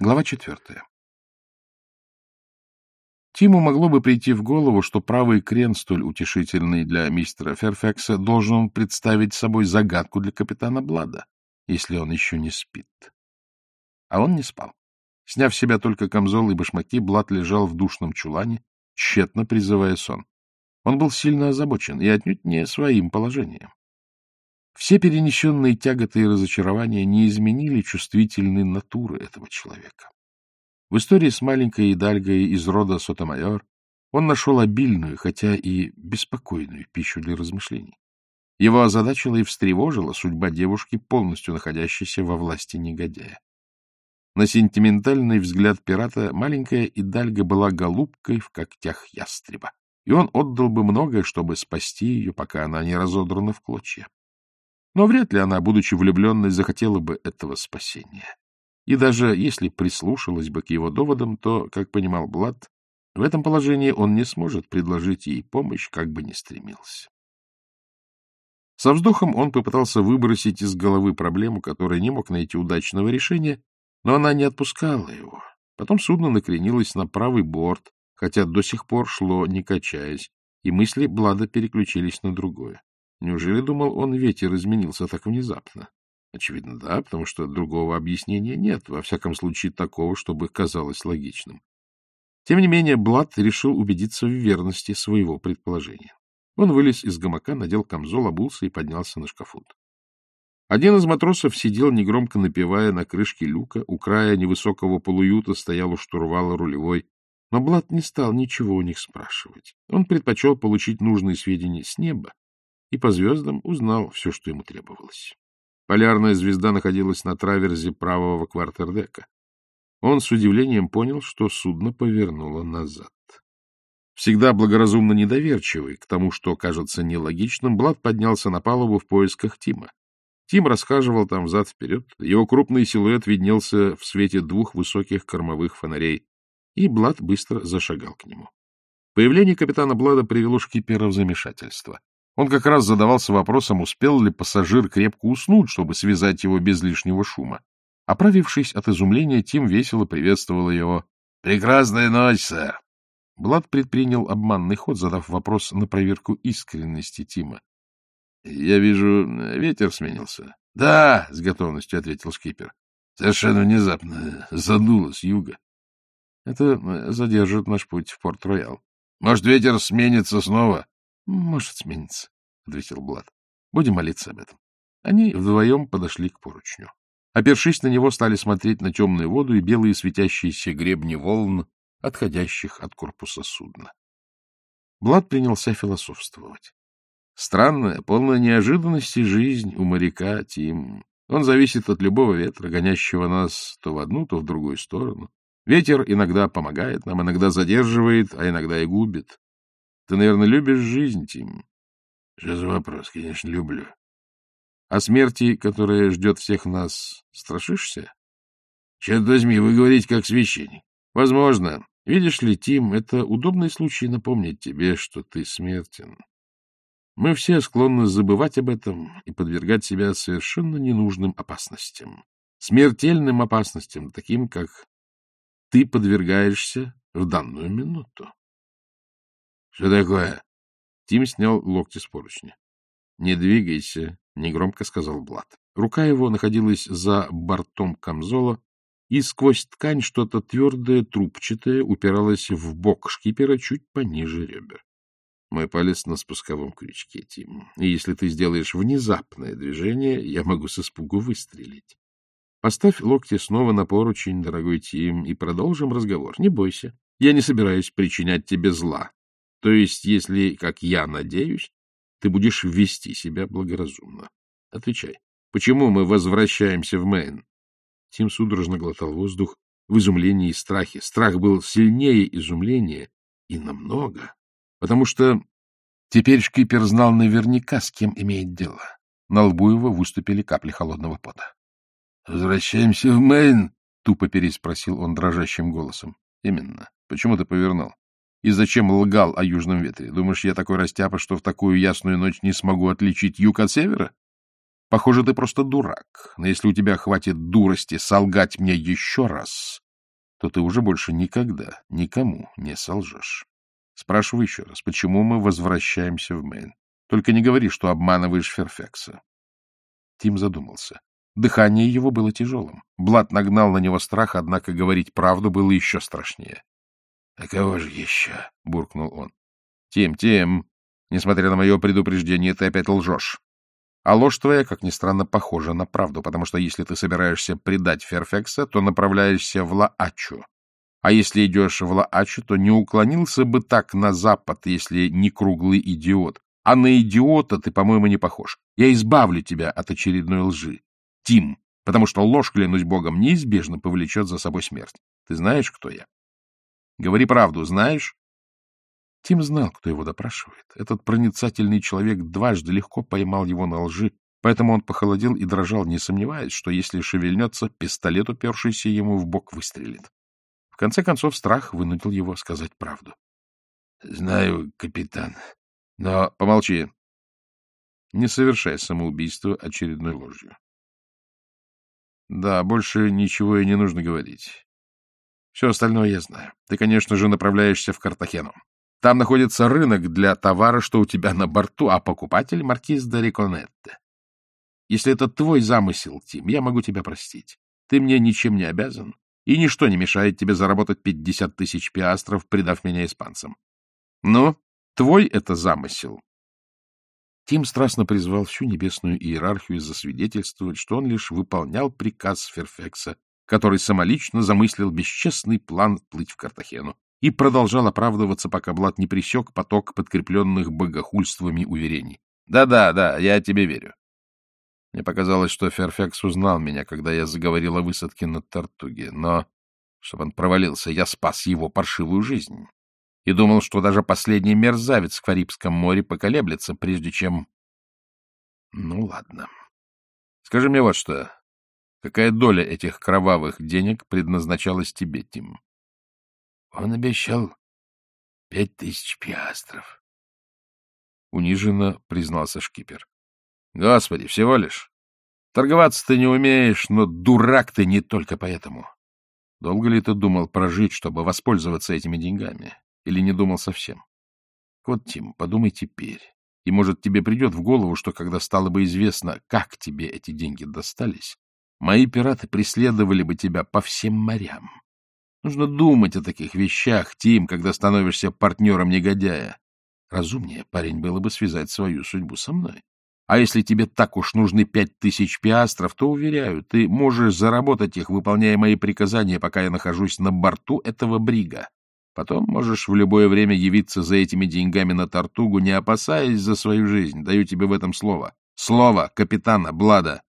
Глава четвертая. Тиму могло бы прийти в голову, что правый крен, столь утешительный для мистера Ферфекса, должен представить собой загадку для капитана Блада, если он еще не спит. А он не спал. Сняв с себя только камзол и башмаки, Блад лежал в душном чулане, тщетно призывая сон. Он был сильно озабочен и отнюдь не своим положением. Все перенесенные тяготы и разочарования не изменили чувствительной натуры этого человека. В истории с маленькой Идальгой из рода Сотомайор он нашел обильную, хотя и беспокойную пищу для размышлений. Его озадачила и встревожила судьба девушки, полностью находящейся во власти негодяя. На сентиментальный взгляд пирата маленькая Идальга была голубкой в когтях ястреба, и он отдал бы многое, чтобы спасти ее, пока она не разодрана в клочья. Но вряд ли она, будучи влюбленной, захотела бы этого спасения. И даже если прислушалась бы к его доводам, то, как понимал Блад, в этом положении он не сможет предложить ей помощь, как бы ни стремился. Со вздохом он попытался выбросить из головы проблему, которая не мог найти удачного решения, но она не отпускала его. Потом судно накренилось на правый борт, хотя до сих пор шло, не качаясь, и мысли Блада переключились на другое. Неужели, думал он, ветер изменился так внезапно? Очевидно, да, потому что другого объяснения нет, во всяком случае такого, чтобы казалось логичным. Тем не менее, Блад решил убедиться в верности своего предположения. Он вылез из гамака, надел камзол, обулся и поднялся на шкафут. Один из матросов сидел, негромко напевая на крышке люка, у края невысокого полуюта стоял у штурвала рулевой, но Блад не стал ничего у них спрашивать. Он предпочел получить нужные сведения с неба, и по звездам узнал все, что ему требовалось. Полярная звезда находилась на траверзе правого квартердека. Он с удивлением понял, что судно повернуло назад. Всегда благоразумно недоверчивый к тому, что кажется нелогичным, Блад поднялся на палубу в поисках Тима. Тим расхаживал там взад-вперед, его крупный силуэт виднелся в свете двух высоких кормовых фонарей, и Блад быстро зашагал к нему. Появление капитана Блада привело шкипера в замешательство. Он как раз задавался вопросом, успел ли пассажир крепко уснуть, чтобы связать его без лишнего шума. Оправившись от изумления, Тим весело приветствовал его. — Прекрасная ночь, сэр! Блад предпринял обманный ход, задав вопрос на проверку искренности Тима. — Я вижу, ветер сменился. — Да, — с готовностью ответил шкипер. — Совершенно внезапно задуло с юга. — Это задержит наш путь в Порт-Роял. — Может, ветер сменится снова? — Может, сменится, — ответил Блад. — Будем молиться об этом. Они вдвоем подошли к поручню. Опершись на него, стали смотреть на темную воду и белые светящиеся гребни волн, отходящих от корпуса судна. Блад принялся философствовать. Странная, полная неожиданности жизнь у моряка Тим. Он зависит от любого ветра, гонящего нас то в одну, то в другую сторону. Ветер иногда помогает нам, иногда задерживает, а иногда и губит. Ты, наверное, любишь жизнь, Тим? Что за вопрос? Конечно, люблю. А смерти, которая ждет всех нас, страшишься? Черт возьми, вы говорите как священник. Возможно. Видишь ли, Тим, это удобный случай напомнить тебе, что ты смертен. Мы все склонны забывать об этом и подвергать себя совершенно ненужным опасностям. Смертельным опасностям, таким, как ты подвергаешься в данную минуту. — Что такое? Тим снял локти с поручня. — Не двигайся, — негромко сказал Блад. Рука его находилась за бортом камзола, и сквозь ткань что-то твердое, трубчатое упиралось в бок шкипера чуть пониже ребер. Мой палец на спусковом крючке, Тим. И если ты сделаешь внезапное движение, я могу с испугу выстрелить. Поставь локти снова на поручень, дорогой Тим, и продолжим разговор. Не бойся. Я не собираюсь причинять тебе зла. То есть, если, как я надеюсь, ты будешь вести себя благоразумно. Отвечай, почему мы возвращаемся в Мэйн? Тим судорожно глотал воздух в изумлении и страхе. Страх был сильнее изумления и намного, потому что теперь шкипер знал наверняка, с кем имеет дело. На лбу его выступили капли холодного пота. — Возвращаемся в Мэйн? — тупо переспросил он дрожащим голосом. — Именно. Почему ты повернул? И зачем лгал о южном ветре? Думаешь, я такой растяпа, что в такую ясную ночь не смогу отличить юг от севера? Похоже, ты просто дурак. Но если у тебя хватит дурости солгать мне еще раз, то ты уже больше никогда никому не солжешь. Спрашиваю еще раз, почему мы возвращаемся в Мэйн? Только не говори, что обманываешь Ферфекса. Тим задумался. Дыхание его было тяжелым. Блад нагнал на него страх, однако говорить правду было еще страшнее. — А кого же еще? — буркнул он. — Тим, Тим, несмотря на мое предупреждение, ты опять лжешь. А ложь твоя, как ни странно, похожа на правду, потому что если ты собираешься предать Ферфекса, то направляешься в Лаачу. А если идешь в Лаачу, то не уклонился бы так на запад, если не круглый идиот. А на идиота ты, по-моему, не похож. Я избавлю тебя от очередной лжи. Тим, потому что ложь, клянусь богом, неизбежно повлечет за собой смерть. Ты знаешь, кто я? Говори правду, знаешь? Тим знал, кто его допрашивает. Этот проницательный человек дважды легко поймал его на лжи, поэтому он похолодел и дрожал, не сомневаясь, что если шевельнется, пистолет, упершийся ему в бок, выстрелит. В конце концов, страх вынудил его сказать правду. — Знаю, капитан, но... — Помолчи. Не совершай самоубийство очередной ложью. Да, больше ничего и не нужно говорить. Все остальное я знаю. Ты, конечно же, направляешься в Картахену. Там находится рынок для товара, что у тебя на борту, а покупатель — маркиз де Риконетте. Если это твой замысел, Тим, я могу тебя простить. Ты мне ничем не обязан, и ничто не мешает тебе заработать пятьдесят тысяч пиастров, предав меня испанцам. Ну, твой это замысел. Тим страстно призвал всю небесную иерархию засвидетельствовать, что он лишь выполнял приказ Ферфекса, который самолично замыслил бесчестный план плыть в Картахену и продолжал оправдываться, пока Блад не пресек поток подкрепленных богохульствами уверений. «Да-да, да, я тебе верю». Мне показалось, что Ферфекс узнал меня, когда я заговорил о высадке на Тартуге, но, чтобы он провалился, я спас его паршивую жизнь и думал, что даже последний мерзавец в Карибском море поколеблется, прежде чем... Ну, ладно. Скажи мне вот что. Какая доля этих кровавых денег предназначалась тебе, Тим? Он обещал пять тысяч пиастров. Униженно признался шкипер. — Господи, всего лишь. Торговаться ты не умеешь, но дурак ты не только поэтому. Долго ли ты думал прожить, чтобы воспользоваться этими деньгами? Или не думал совсем? Вот, Тим, подумай теперь. И, может, тебе придет в голову, что когда стало бы известно, как тебе эти деньги достались, мои пираты преследовали бы тебя по всем морям. Нужно думать о таких вещах, Тим, когда становишься партнером негодяя. Разумнее парень было бы связать свою судьбу со мной. А если тебе так уж нужны пять тысяч пиастров, то, уверяю, ты можешь заработать их, выполняя мои приказания, пока я нахожусь на борту этого брига. Потом можешь в любое время явиться за этими деньгами на Тартугу, не опасаясь за свою жизнь. Даю тебе в этом слово. Слово капитана Блада.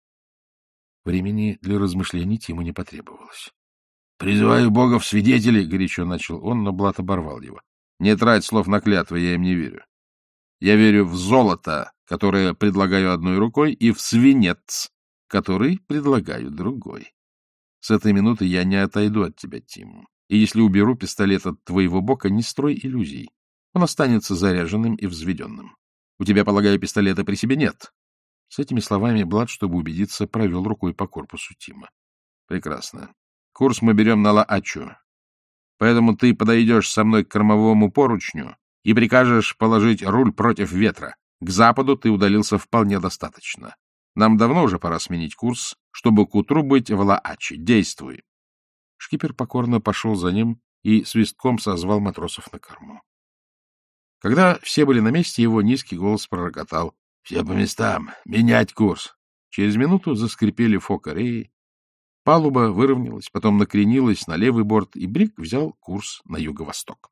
Времени для размышлений Тиму не потребовалось. — Призываю Бога в свидетели, — горячо начал он, но Блат оборвал его. — Не трать слов на клятвы, я им не верю. Я верю в золото, которое предлагаю одной рукой, и в свинец, который предлагаю другой. С этой минуты я не отойду от тебя, Тим. И если уберу пистолет от твоего бока, не строй иллюзий. Он останется заряженным и взведенным. У тебя, полагаю, пистолета при себе нет. С этими словами Блад, чтобы убедиться, провел рукой по корпусу Тима. Прекрасно. Курс мы берем на Лаачу. Поэтому ты подойдешь со мной к кормовому поручню и прикажешь положить руль против ветра. К западу ты удалился вполне достаточно. Нам давно уже пора сменить курс, чтобы к утру быть в Лааче. Действуй. Шкипер покорно пошел за ним и свистком созвал матросов на корму. Когда все были на месте, его низкий голос пророкотал. — Все по местам. Менять курс. Через минуту заскрипели фокареи, Палуба выровнялась, потом накренилась на левый борт, и Брик взял курс на юго-восток.